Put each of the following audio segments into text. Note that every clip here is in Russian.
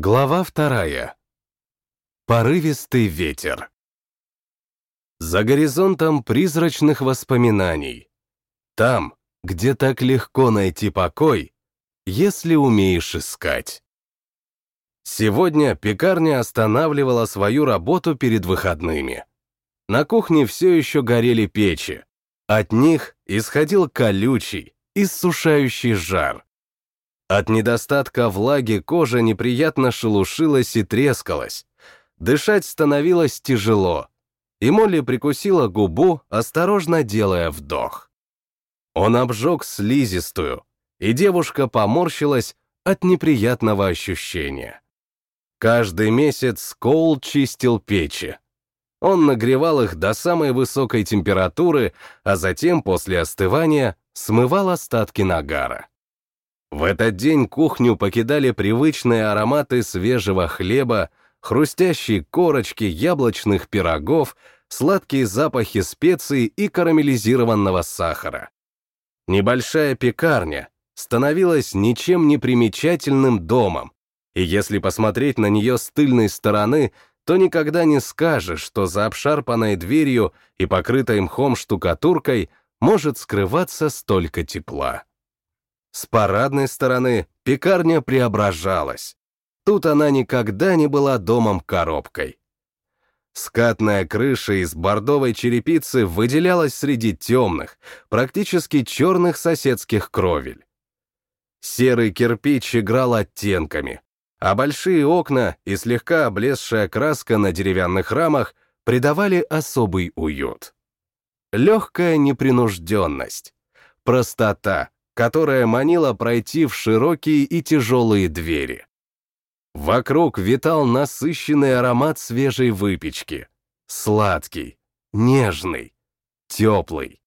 Глава вторая. Порывистый ветер. За горизонтом призрачных воспоминаний. Там, где так легко найти покой, если умеешь искать. Сегодня пекарня останавливала свою работу перед выходными. На кухне все еще горели печи. От них исходил колючий, иссушающий жар. От недостатка влаги кожа неприятно шелушилась и трескалась. Дышать становилось тяжело, и Молли прикусила губу, осторожно делая вдох. Он обжег слизистую, и девушка поморщилась от неприятного ощущения. Каждый месяц Коул чистил печи. Он нагревал их до самой высокой температуры, а затем, после остывания, смывал остатки нагара. В этот день кухню покидали привычные ароматы свежего хлеба, хрустящие корочки яблочных пирогов, сладкие запахи специй и карамелизированного сахара. Небольшая пекарня становилась ничем не примечательным домом, и если посмотреть на нее с тыльной стороны, то никогда не скажешь, что за обшарпанной дверью и покрытой мхом штукатуркой может скрываться столько тепла. С парадной стороны пекарня преображалась. Тут она никогда не была домом-коробкой. Скатная крыша из бордовой черепицы выделялась среди темных, практически черных соседских кровель. Серый кирпич играл оттенками, а большие окна и слегка облезшая краска на деревянных рамах придавали особый уют. Легкая непринужденность, простота, которая манила пройти в широкие и тяжелые двери. Вокруг витал насыщенный аромат свежей выпечки. Сладкий, нежный, теплый.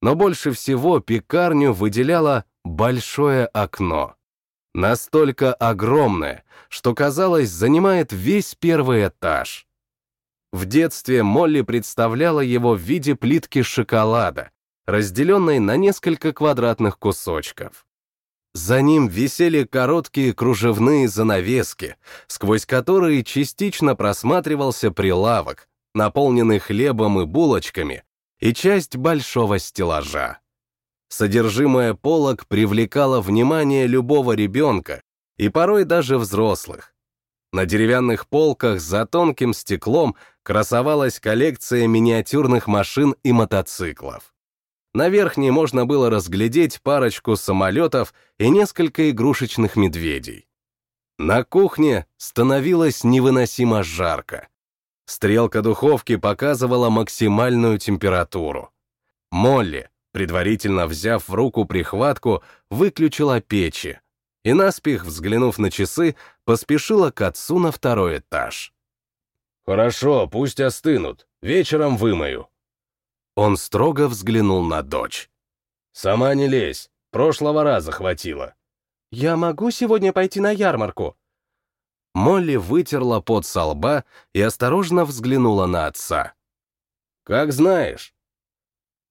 Но больше всего пекарню выделяло большое окно. Настолько огромное, что, казалось, занимает весь первый этаж. В детстве Молли представляла его в виде плитки шоколада, разделенной на несколько квадратных кусочков. За ним висели короткие кружевные занавески, сквозь которые частично просматривался прилавок, наполненный хлебом и булочками, и часть большого стеллажа. Содержимое полок привлекало внимание любого ребенка и порой даже взрослых. На деревянных полках за тонким стеклом красовалась коллекция миниатюрных машин и мотоциклов. На верхней можно было разглядеть парочку самолетов и несколько игрушечных медведей. На кухне становилось невыносимо жарко. Стрелка духовки показывала максимальную температуру. Молли, предварительно взяв в руку прихватку, выключила печи и, наспех взглянув на часы, поспешила к отцу на второй этаж. «Хорошо, пусть остынут, вечером вымою», он строго взглянул на дочь. «Сама не лезь, прошлого раза хватило». «Я могу сегодня пойти на ярмарку?» Молли вытерла пот со лба и осторожно взглянула на отца. «Как знаешь».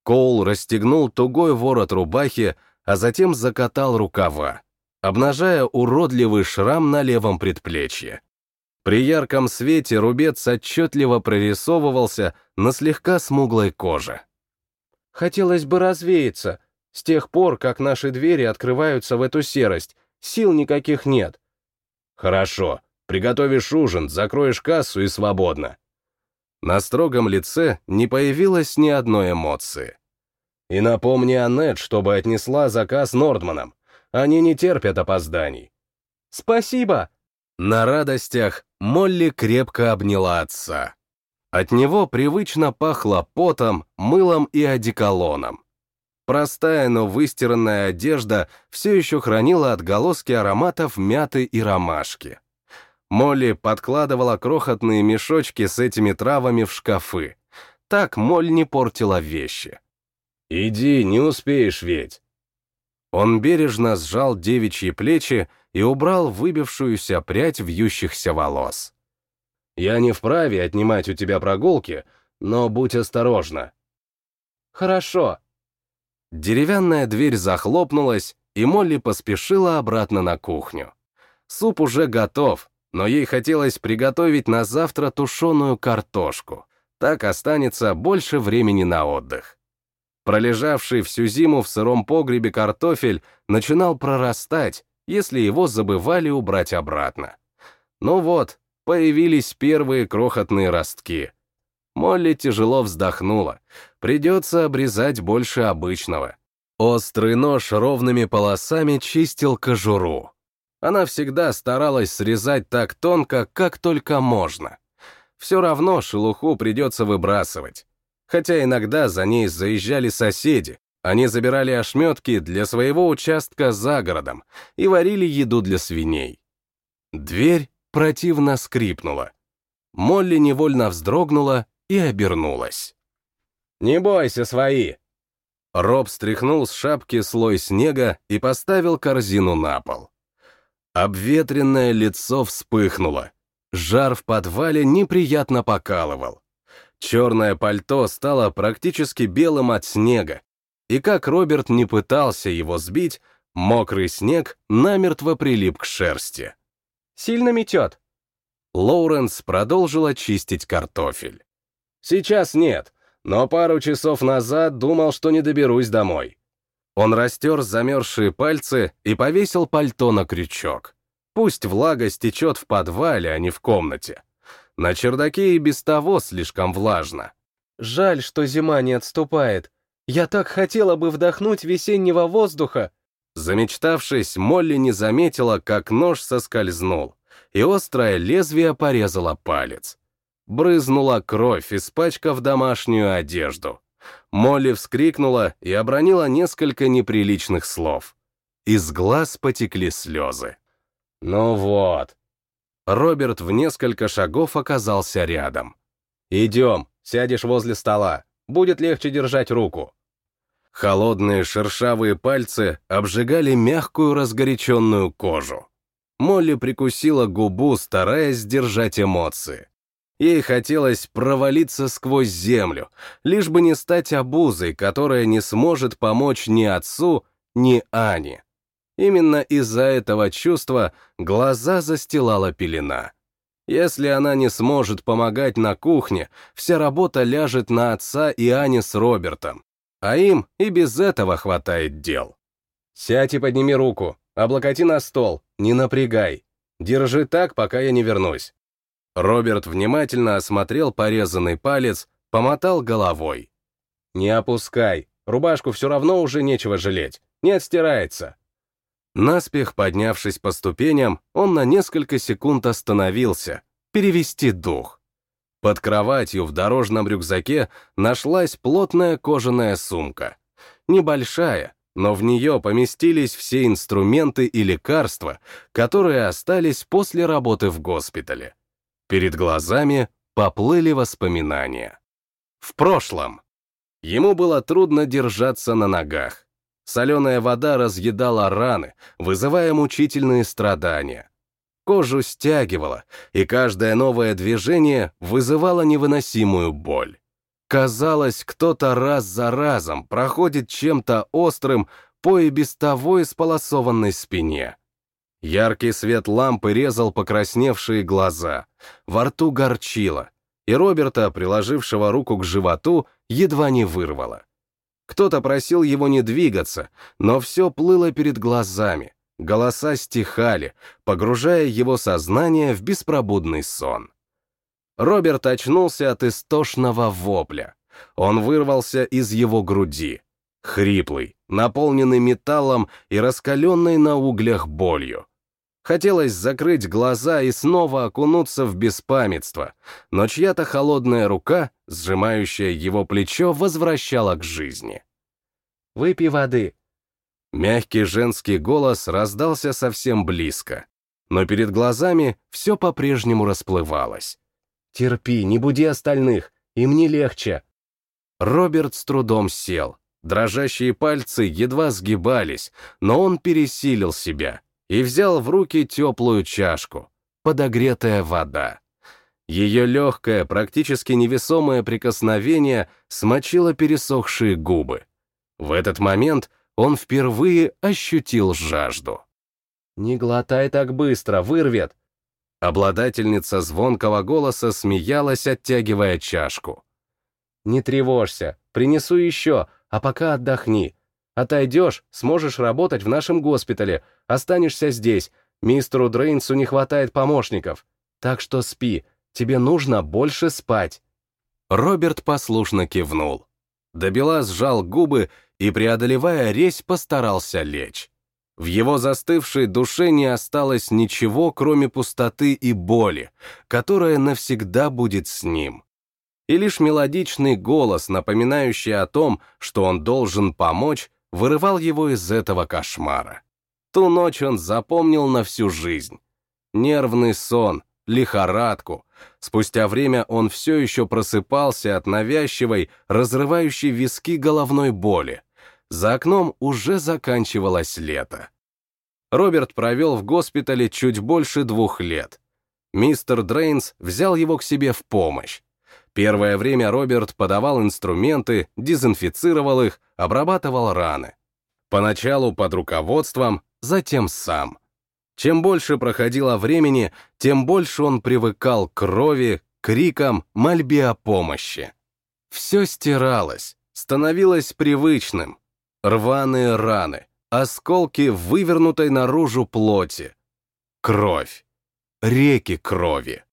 Коул расстегнул тугой ворот рубахи, а затем закатал рукава, обнажая уродливый шрам на левом предплечье. При ярком свете рубец отчетливо прорисовывался на слегка смуглой коже. «Хотелось бы развеяться. С тех пор, как наши двери открываются в эту серость, сил никаких нет». «Хорошо. Приготовишь ужин, закроешь кассу и свободно». На строгом лице не появилось ни одной эмоции. «И напомни Аннет, чтобы отнесла заказ Нордманам. Они не терпят опозданий». «Спасибо!» На радостях Молли крепко обняла отца. От него привычно пахло потом, мылом и одеколоном. Простая, но выстиранная одежда все еще хранила отголоски ароматов мяты и ромашки. Молли подкладывала крохотные мешочки с этими травами в шкафы. Так Моль не портила вещи. «Иди, не успеешь ведь». Он бережно сжал девичьи плечи и убрал выбившуюся прядь вьющихся волос. «Я не вправе отнимать у тебя прогулки, но будь осторожна». «Хорошо». Деревянная дверь захлопнулась, и Молли поспешила обратно на кухню. Суп уже готов, но ей хотелось приготовить на завтра тушеную картошку. Так останется больше времени на отдых. Пролежавший всю зиму в сыром погребе картофель начинал прорастать, если его забывали убрать обратно. Ну вот, появились первые крохотные ростки. Молли тяжело вздохнула. Придется обрезать больше обычного. Острый нож ровными полосами чистил кожуру. Она всегда старалась срезать так тонко, как только можно. Все равно шелуху придется выбрасывать хотя иногда за ней заезжали соседи, они забирали ошметки для своего участка за городом и варили еду для свиней. Дверь противно скрипнула. Молли невольно вздрогнула и обернулась. «Не бойся, свои!» Роб стряхнул с шапки слой снега и поставил корзину на пол. Обветренное лицо вспыхнуло. Жар в подвале неприятно покалывал. Черное пальто стало практически белым от снега, и как Роберт не пытался его сбить, мокрый снег намертво прилип к шерсти. «Сильно метет?» Лоуренс продолжил очистить картофель. «Сейчас нет, но пару часов назад думал, что не доберусь домой». Он растер замерзшие пальцы и повесил пальто на крючок. Пусть влага стечет в подвале, а не в комнате. На чердаке и без того слишком влажно. Жаль, что зима не отступает. Я так хотела бы вдохнуть весеннего воздуха. Замечтавшись, Молли не заметила, как нож соскользнул, и острое лезвие порезало палец. Брызнула кровь, испачкав домашнюю одежду. Молли вскрикнула и обронила несколько неприличных слов. Из глаз потекли слезы. «Ну вот, Роберт в несколько шагов оказался рядом. «Идем, сядешь возле стола, будет легче держать руку». Холодные шершавые пальцы обжигали мягкую разгоряченную кожу. Молли прикусила губу, стараясь сдержать эмоции. Ей хотелось провалиться сквозь землю, лишь бы не стать обузой, которая не сможет помочь ни отцу, ни Ане. Именно из-за этого чувства глаза застилала пелена. Если она не сможет помогать на кухне, вся работа ляжет на отца и Ане с Робертом. А им и без этого хватает дел. «Сядь и подними руку, облокоти на стол, не напрягай. Держи так, пока я не вернусь». Роберт внимательно осмотрел порезанный палец, помотал головой. «Не опускай, рубашку все равно уже нечего жалеть, не отстирается». Наспех поднявшись по ступеням, он на несколько секунд остановился, перевести дух. Под кроватью в дорожном рюкзаке нашлась плотная кожаная сумка. Небольшая, но в нее поместились все инструменты и лекарства, которые остались после работы в госпитале. Перед глазами поплыли воспоминания. В прошлом. Ему было трудно держаться на ногах. Соленая вода разъедала раны, вызывая мучительные страдания. Кожу стягивала, и каждое новое движение вызывало невыносимую боль. Казалось, кто-то раз за разом проходит чем-то острым по и без того исполосованной спине. Яркий свет лампы резал покрасневшие глаза, во рту горчило, и Роберта, приложившего руку к животу, едва не вырвало. Кто-то просил его не двигаться, но все плыло перед глазами, голоса стихали, погружая его сознание в беспробудный сон. Роберт очнулся от истошного вопля. Он вырвался из его груди, хриплый, наполненный металлом и раскаленный на углях болью. Хотелось закрыть глаза и снова окунуться в беспамятство, но чья-то холодная рука, сжимающая его плечо, возвращала к жизни. «Выпей воды». Мягкий женский голос раздался совсем близко, но перед глазами все по-прежнему расплывалось. «Терпи, не буди остальных, им не легче». Роберт с трудом сел. Дрожащие пальцы едва сгибались, но он пересилил себя — и взял в руки теплую чашку, подогретая вода. Ее легкое, практически невесомое прикосновение смочило пересохшие губы. В этот момент он впервые ощутил жажду. «Не глотай так быстро, вырвет!» Обладательница звонкого голоса смеялась, оттягивая чашку. «Не тревожься, принесу еще, а пока отдохни. Отойдешь, сможешь работать в нашем госпитале, останешься здесь. Мистеру Дрейнсу не хватает помощников. Так что спи, тебе нужно больше спать». Роберт послушно кивнул. Добела сжал губы и, преодолевая резь, постарался лечь. В его застывшей душе не осталось ничего, кроме пустоты и боли, которая навсегда будет с ним. И лишь мелодичный голос, напоминающий о том, что он должен помочь, вырывал его из этого кошмара. Ту ночь он запомнил на всю жизнь. Нервный сон, лихорадку. Спустя время он все еще просыпался от навязчивой, разрывающей виски головной боли. За окном уже заканчивалось лето. Роберт провел в госпитале чуть больше двух лет. Мистер Дрейнс взял его к себе в помощь. Первое время Роберт подавал инструменты, дезинфицировал их, обрабатывал раны. Поначалу под руководством, затем сам. Чем больше проходило времени, тем больше он привыкал к крови, крикам, мольбе о помощи. Все стиралось, становилось привычным. Рваные раны, осколки вывернутой наружу плоти. Кровь. Реки крови.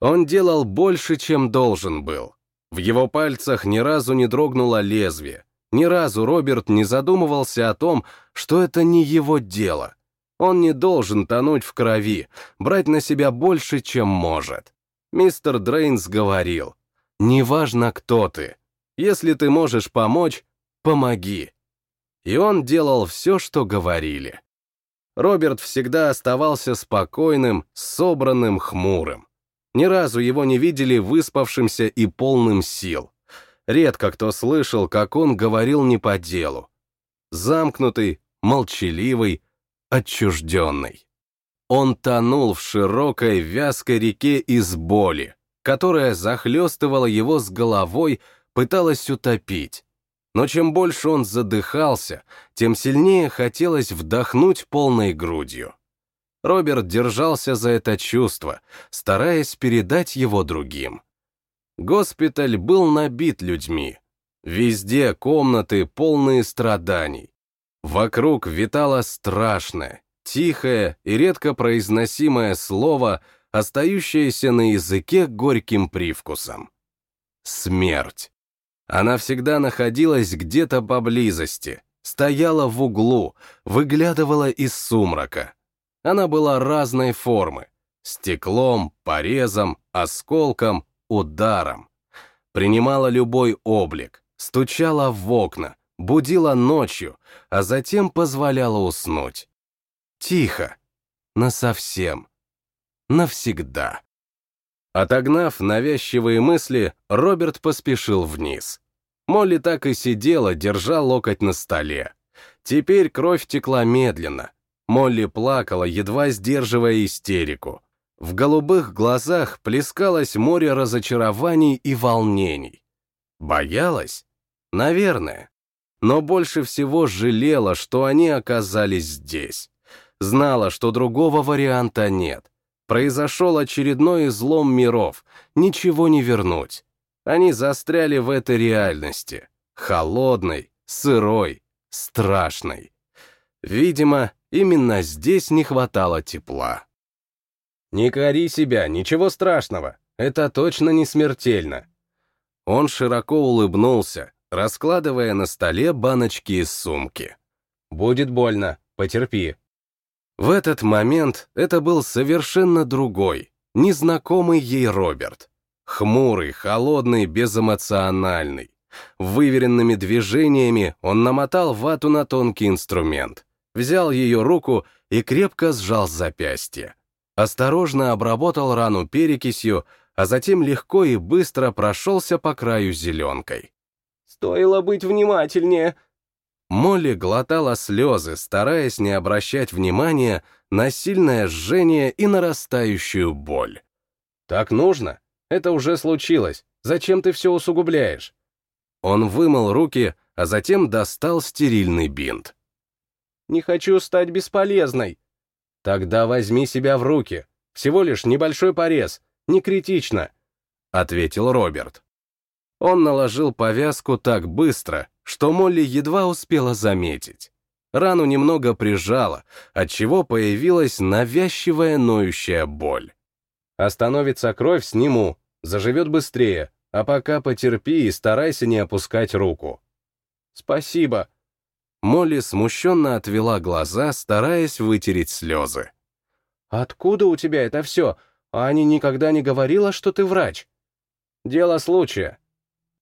Он делал больше, чем должен был. В его пальцах ни разу не дрогнуло лезвие. Ни разу Роберт не задумывался о том, что это не его дело. Он не должен тонуть в крови, брать на себя больше, чем может. Мистер Дрейнс говорил, «Неважно, кто ты. Если ты можешь помочь, помоги». И он делал все, что говорили. Роберт всегда оставался спокойным, собранным, хмурым. Ни разу его не видели выспавшимся и полным сил. Редко кто слышал, как он говорил не по делу. Замкнутый, молчаливый, отчужденный. Он тонул в широкой, вязкой реке из боли, которая захлестывала его с головой, пыталась утопить. Но чем больше он задыхался, тем сильнее хотелось вдохнуть полной грудью. Роберт держался за это чувство, стараясь передать его другим. Госпиталь был набит людьми. Везде комнаты, полные страданий. Вокруг витало страшное, тихое и редко произносимое слово, остающееся на языке горьким привкусом. Смерть. Она всегда находилась где-то поблизости, стояла в углу, выглядывала из сумрака. Она была разной формы — стеклом, порезом, осколком, ударом. Принимала любой облик, стучала в окна, будила ночью, а затем позволяла уснуть. Тихо, насовсем, навсегда. Отогнав навязчивые мысли, Роберт поспешил вниз. Молли так и сидела, держа локоть на столе. Теперь кровь текла медленно. Молли плакала, едва сдерживая истерику. В голубых глазах плескалось море разочарований и волнений. Боялась? Наверное. Но больше всего жалела, что они оказались здесь. Знала, что другого варианта нет. Произошел очередной излом миров, ничего не вернуть. Они застряли в этой реальности. Холодной, сырой, страшной. Видимо, именно здесь не хватало тепла. «Не кори себя, ничего страшного. Это точно не смертельно». Он широко улыбнулся, раскладывая на столе баночки из сумки. «Будет больно, потерпи». В этот момент это был совершенно другой, незнакомый ей Роберт. Хмурый, холодный, безэмоциональный. Выверенными движениями он намотал вату на тонкий инструмент, взял ее руку и крепко сжал запястье. Осторожно обработал рану перекисью, а затем легко и быстро прошелся по краю зеленкой. «Стоило быть внимательнее», Молли глотала слезы, стараясь не обращать внимания на сильное жжение и нарастающую боль. «Так нужно? Это уже случилось. Зачем ты все усугубляешь?» Он вымыл руки, а затем достал стерильный бинт. «Не хочу стать бесполезной». «Тогда возьми себя в руки. Всего лишь небольшой порез, не критично», — ответил Роберт. Он наложил повязку так быстро, что Молли едва успела заметить. Рану немного прижало, отчего появилась навязчивая ноющая боль. «Остановится кровь, сниму, заживет быстрее, а пока потерпи и старайся не опускать руку». «Спасибо». Молли смущенно отвела глаза, стараясь вытереть слезы. «Откуда у тебя это все? Аня никогда не говорила, что ты врач». «Дело случая».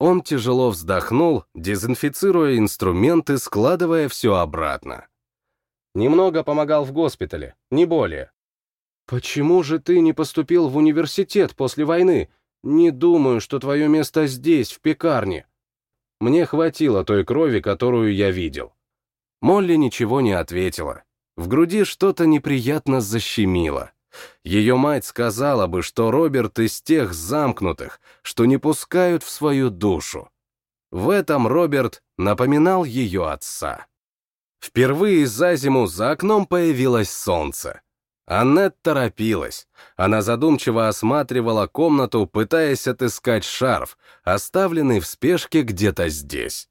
Он тяжело вздохнул, дезинфицируя инструменты, складывая все обратно. «Немного помогал в госпитале, не более». «Почему же ты не поступил в университет после войны? Не думаю, что твое место здесь, в пекарне». Мне хватило той крови, которую я видел. Молли ничего не ответила. В груди что-то неприятно защемило. Ее мать сказала бы, что Роберт из тех замкнутых, что не пускают в свою душу. В этом Роберт напоминал ее отца. Впервые за зиму за окном появилось солнце. Аннет торопилась. Она задумчиво осматривала комнату, пытаясь отыскать шарф, оставленный в спешке где-то здесь.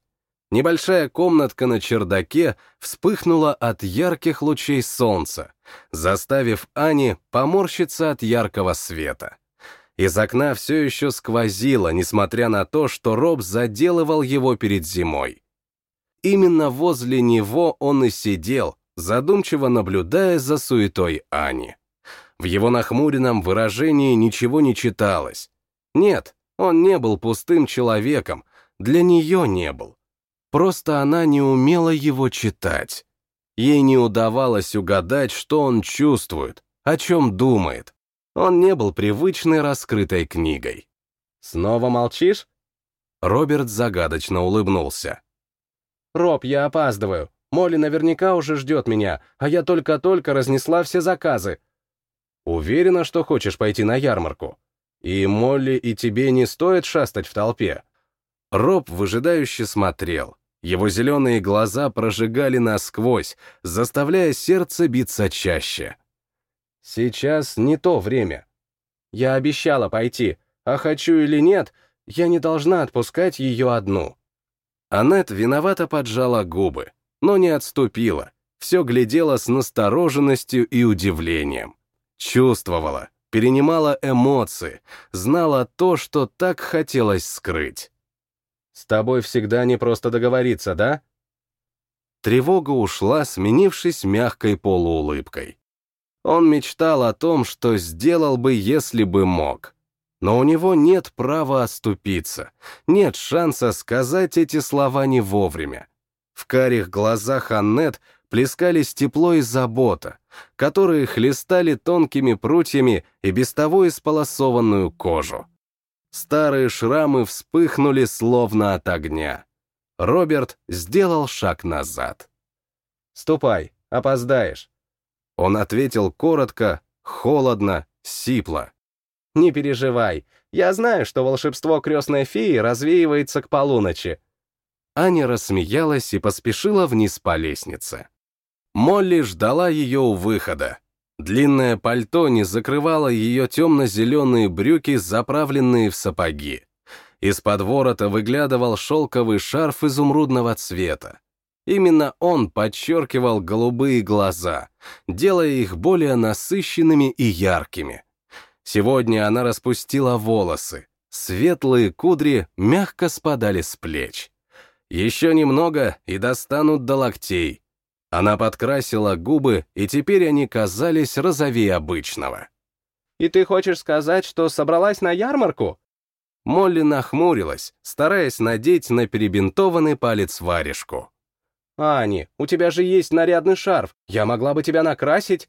Небольшая комнатка на чердаке вспыхнула от ярких лучей солнца, заставив Ани поморщиться от яркого света. Из окна все еще сквозило, несмотря на то, что Роб заделывал его перед зимой. Именно возле него он и сидел, задумчиво наблюдая за суетой Ани. В его нахмуренном выражении ничего не читалось. Нет, он не был пустым человеком, для нее не был. Просто она не умела его читать. Ей не удавалось угадать, что он чувствует, о чем думает. Он не был привычной раскрытой книгой. «Снова молчишь?» Роберт загадочно улыбнулся. «Роб, я опаздываю. Молли наверняка уже ждет меня, а я только-только разнесла все заказы. Уверена, что хочешь пойти на ярмарку? И Молли и тебе не стоит шастать в толпе?» Роб выжидающе смотрел. Его зеленые глаза прожигали насквозь, заставляя сердце биться чаще. «Сейчас не то время. Я обещала пойти, а хочу или нет, я не должна отпускать ее одну». Аннет виновато поджала губы, но не отступила, все глядела с настороженностью и удивлением. Чувствовала, перенимала эмоции, знала то, что так хотелось скрыть. С тобой всегда не просто договориться, да? Тревога ушла, сменившись мягкой полуулыбкой. Он мечтал о том, что сделал бы, если бы мог. Но у него нет права оступиться, нет шанса сказать эти слова не вовремя. В карих глазах Аннет плескались тепло и забота, которые хлестали тонкими прутьями и без того исполосованную кожу. Старые шрамы вспыхнули словно от огня. Роберт сделал шаг назад. «Ступай, опоздаешь». Он ответил коротко, холодно, сипло. «Не переживай, я знаю, что волшебство крестной феи развеивается к полуночи». Аня рассмеялась и поспешила вниз по лестнице. Молли ждала ее у выхода, Длинное пальто не закрывало ее темно-зеленые брюки, заправленные в сапоги. Из-под ворота выглядывал шелковый шарф изумрудного цвета. Именно он подчеркивал голубые глаза, делая их более насыщенными и яркими. Сегодня она распустила волосы. Светлые кудри мягко спадали с плеч. Еще немного и достанут до локтей, она подкрасила губы, и теперь они казались розовее обычного. «И ты хочешь сказать, что собралась на ярмарку?» Молли нахмурилась, стараясь надеть на перебинтованный палец варежку. «Ани, у тебя же есть нарядный шарф, я могла бы тебя накрасить?»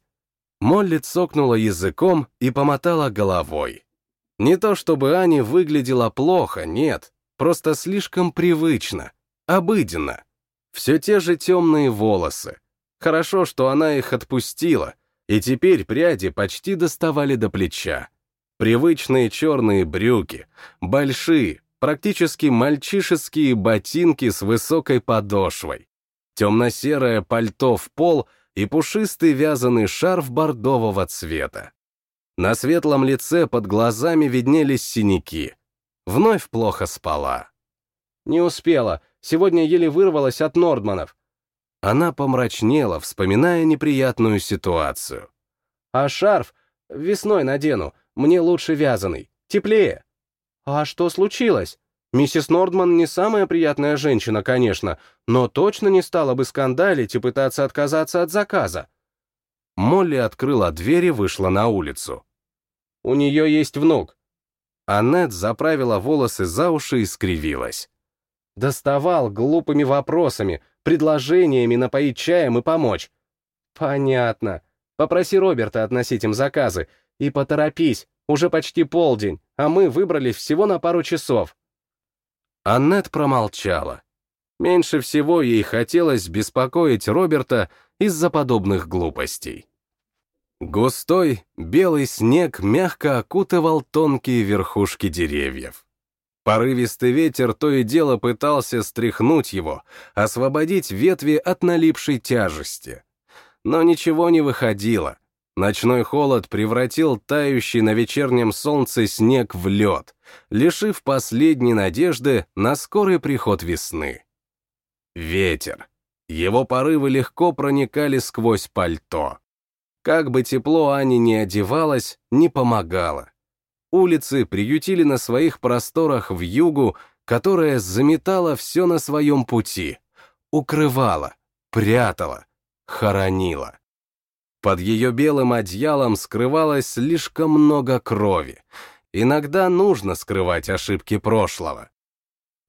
Молли цокнула языком и помотала головой. Не то чтобы Ани выглядела плохо, нет, просто слишком привычно, обыденно. Все те же темные волосы. Хорошо, что она их отпустила, и теперь пряди почти доставали до плеча. Привычные черные брюки, большие, практически мальчишеские ботинки с высокой подошвой, темно-серое пальто в пол и пушистый вязаный шарф бордового цвета. На светлом лице под глазами виднелись синяки. Вновь плохо спала. «Не успела. Сегодня еле вырвалась от Нордманов». Она помрачнела, вспоминая неприятную ситуацию. «А шарф весной надену. Мне лучше вязаный. Теплее». «А что случилось?» Миссис Нордман не самая приятная женщина, конечно, но точно не стала бы скандалить и пытаться отказаться от заказа. Молли открыла дверь и вышла на улицу. «У нее есть внук». Аннет заправила волосы за уши и скривилась. Доставал глупыми вопросами, предложениями напоить чаем и помочь. «Понятно. Попроси Роберта относить им заказы. И поторопись, уже почти полдень, а мы выбрались всего на пару часов». Аннет промолчала. Меньше всего ей хотелось беспокоить Роберта из-за подобных глупостей. Густой, белый снег мягко окутывал тонкие верхушки деревьев. Порывистый ветер то и дело пытался стряхнуть его, освободить ветви от налипшей тяжести. Но ничего не выходило. Ночной холод превратил тающий на вечернем солнце снег в лед, лишив последней надежды на скорый приход весны. Ветер. Его порывы легко проникали сквозь пальто. Как бы тепло Ани не одевалась, не помогало. Улицы приютили на своих просторах в югу, которая заметала все на своем пути, укрывала, прятала, хоронила. Под ее белым одеялом скрывалось слишком много крови. Иногда нужно скрывать ошибки прошлого.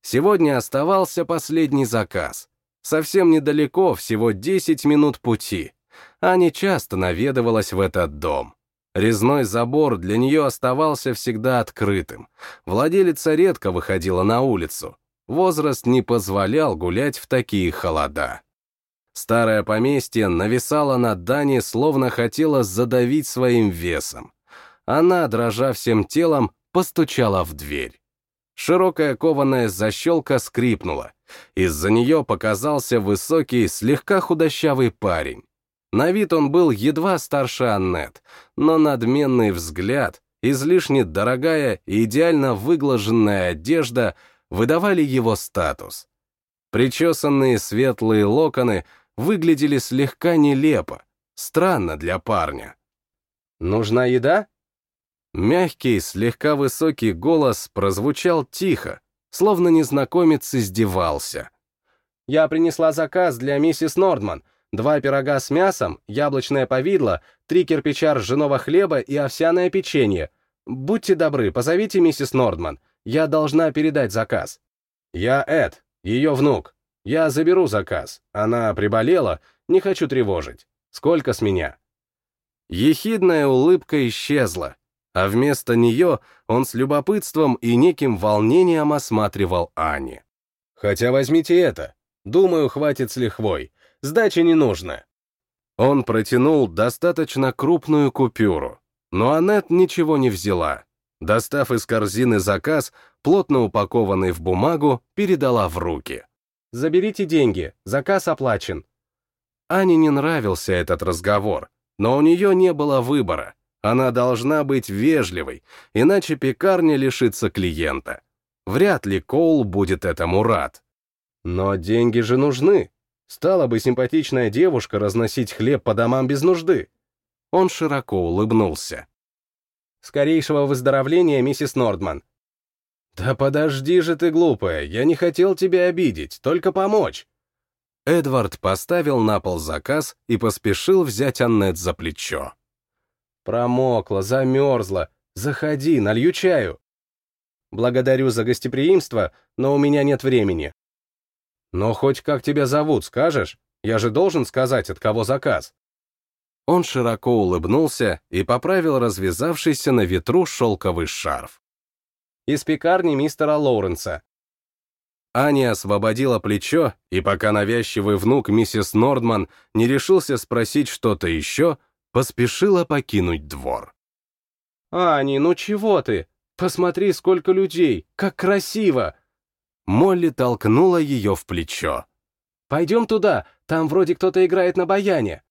Сегодня оставался последний заказ. Совсем недалеко, всего 10 минут пути. Аня часто наведывалась в этот дом. Резной забор для нее оставался всегда открытым. Владелица редко выходила на улицу. Возраст не позволял гулять в такие холода. Старое поместье нависало над Дани, словно хотело задавить своим весом. Она, дрожа всем телом, постучала в дверь. Широкая кованая защелка скрипнула. Из-за нее показался высокий, слегка худощавый парень. На вид он был едва старше Аннет, но надменный взгляд, излишне дорогая и идеально выглаженная одежда выдавали его статус. Причесанные светлые локоны выглядели слегка нелепо, странно для парня. «Нужна еда?» Мягкий, слегка высокий голос прозвучал тихо, словно незнакомец издевался. «Я принесла заказ для миссис Нордман. Два пирога с мясом, яблочное повидло, три кирпича ржаного хлеба и овсяное печенье. Будьте добры, позовите миссис Нордман. Я должна передать заказ. Я Эд, ее внук. Я заберу заказ. Она приболела, не хочу тревожить. Сколько с меня?» Ехидная улыбка исчезла, а вместо нее он с любопытством и неким волнением осматривал Ани. «Хотя возьмите это. Думаю, хватит с лихвой. Сдачи не нужно». Он протянул достаточно крупную купюру, но Аннет ничего не взяла. Достав из корзины заказ, плотно упакованный в бумагу, передала в руки. «Заберите деньги, заказ оплачен». Ане не нравился этот разговор, но у нее не было выбора. Она должна быть вежливой, иначе пекарня лишится клиента. Вряд ли Коул будет этому рад. Но деньги же нужны. Стала бы симпатичная девушка разносить хлеб по домам без нужды. Он широко улыбнулся. Скорейшего выздоровления, миссис Нордман. Да подожди же ты, глупая, я не хотел тебя обидеть, только помочь. Эдвард поставил на пол заказ и поспешил взять Аннет за плечо. Промокла, замерзла. Заходи, налью чаю. Благодарю за гостеприимство, но у меня нет времени. Но хоть как тебя зовут, скажешь? Я же должен сказать, от кого заказ. Он широко улыбнулся и поправил развязавшийся на ветру шелковый шарф. Из пекарни мистера Лоуренса. Аня освободила плечо, и пока навязчивый внук миссис Нордман не решился спросить что-то еще, поспешила покинуть двор. «Ани, ну чего ты? Посмотри, сколько людей! Как красиво!» Молли толкнула ее в плечо. «Пойдем туда, там вроде кто-то играет на баяне».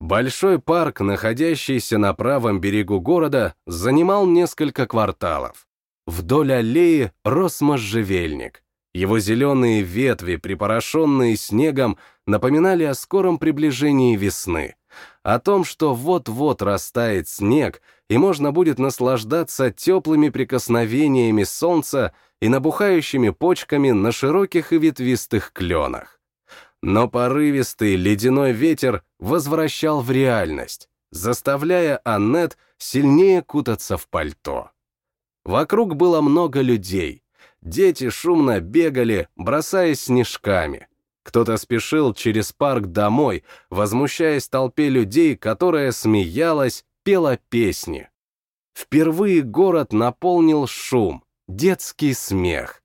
Большой парк, находящийся на правом берегу города, занимал несколько кварталов. Вдоль аллеи рос можжевельник. Его зеленые ветви, припорошенные снегом, напоминали о скором приближении весны, о том, что вот-вот растает снег, и можно будет наслаждаться теплыми прикосновениями солнца и набухающими почками на широких и ветвистых кленах. Но порывистый ледяной ветер возвращал в реальность, заставляя Аннет сильнее кутаться в пальто. Вокруг было много людей. Дети шумно бегали, бросаясь снежками. Кто-то спешил через парк домой, возмущаясь толпе людей, которая смеялась, пела песни. Впервые город наполнил шум, детский смех.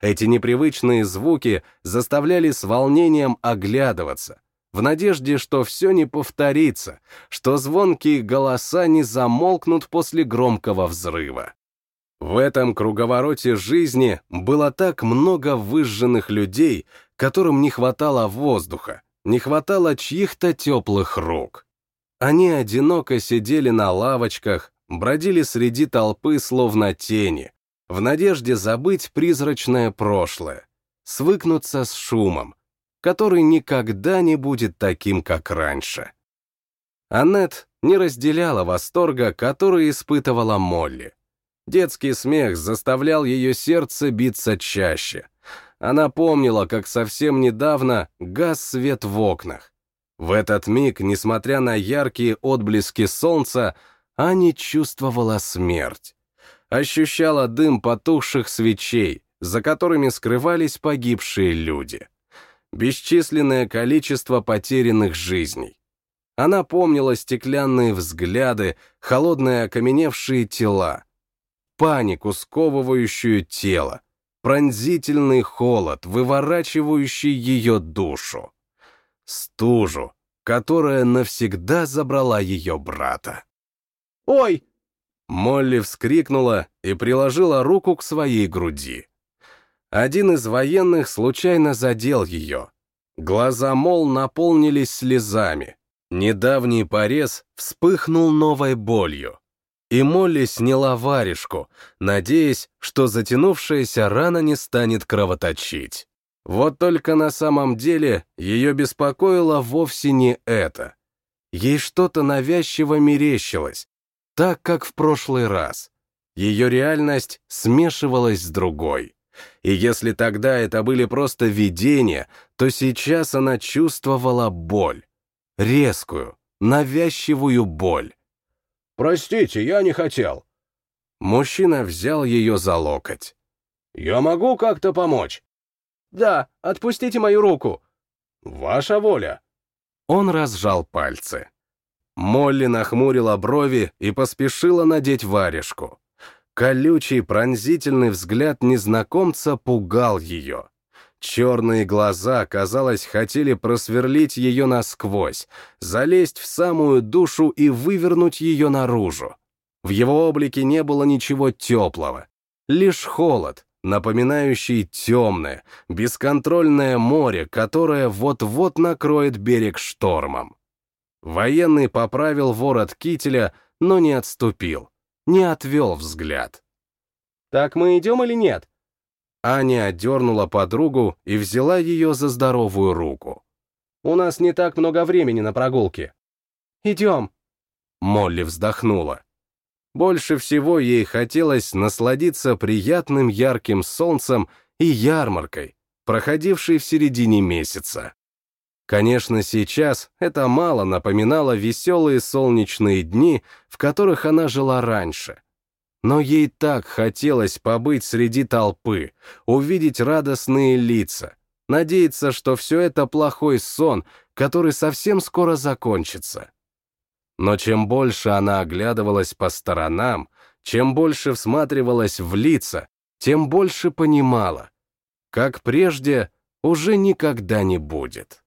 Эти непривычные звуки заставляли с волнением оглядываться, в надежде, что все не повторится, что звонкие голоса не замолкнут после громкого взрыва. В этом круговороте жизни было так много выжженных людей, которым не хватало воздуха, не хватало чьих-то теплых рук. Они одиноко сидели на лавочках, бродили среди толпы словно тени, в надежде забыть призрачное прошлое, свыкнуться с шумом, который никогда не будет таким, как раньше. Аннет не разделяла восторга, который испытывала Молли. Детский смех заставлял ее сердце биться чаще. Она помнила, как совсем недавно гас свет в окнах. В этот миг, несмотря на яркие отблески солнца, Ани чувствовала смерть ощущала дым потухших свечей, за которыми скрывались погибшие люди. Бесчисленное количество потерянных жизней. Она помнила стеклянные взгляды, холодные окаменевшие тела, панику, сковывающую тело, пронзительный холод, выворачивающий ее душу, стужу, которая навсегда забрала ее брата. «Ой!» Молли вскрикнула и приложила руку к своей груди. Один из военных случайно задел ее. Глаза Мол наполнились слезами. Недавний порез вспыхнул новой болью. И Молли сняла варежку, надеясь, что затянувшаяся рана не станет кровоточить. Вот только на самом деле ее беспокоило вовсе не это. Ей что-то навязчиво мерещилось, так, как в прошлый раз. Ее реальность смешивалась с другой. И если тогда это были просто видения, то сейчас она чувствовала боль. Резкую, навязчивую боль. «Простите, я не хотел». Мужчина взял ее за локоть. «Я могу как-то помочь?» «Да, отпустите мою руку». «Ваша воля». Он разжал пальцы. Молли нахмурила брови и поспешила надеть варежку. Колючий пронзительный взгляд незнакомца пугал ее. Черные глаза, казалось, хотели просверлить ее насквозь, залезть в самую душу и вывернуть ее наружу. В его облике не было ничего теплого, лишь холод, напоминающий темное, бесконтрольное море, которое вот-вот накроет берег штормом. Военный поправил ворот кителя, но не отступил, не отвел взгляд. «Так мы идем или нет?» Аня отдернула подругу и взяла ее за здоровую руку. «У нас не так много времени на прогулке». «Идем». Молли вздохнула. Больше всего ей хотелось насладиться приятным ярким солнцем и ярмаркой, проходившей в середине месяца. Конечно, сейчас это мало напоминало веселые солнечные дни, в которых она жила раньше. Но ей так хотелось побыть среди толпы, увидеть радостные лица, надеяться, что все это плохой сон, который совсем скоро закончится. Но чем больше она оглядывалась по сторонам, чем больше всматривалась в лица, тем больше понимала, как прежде уже никогда не будет.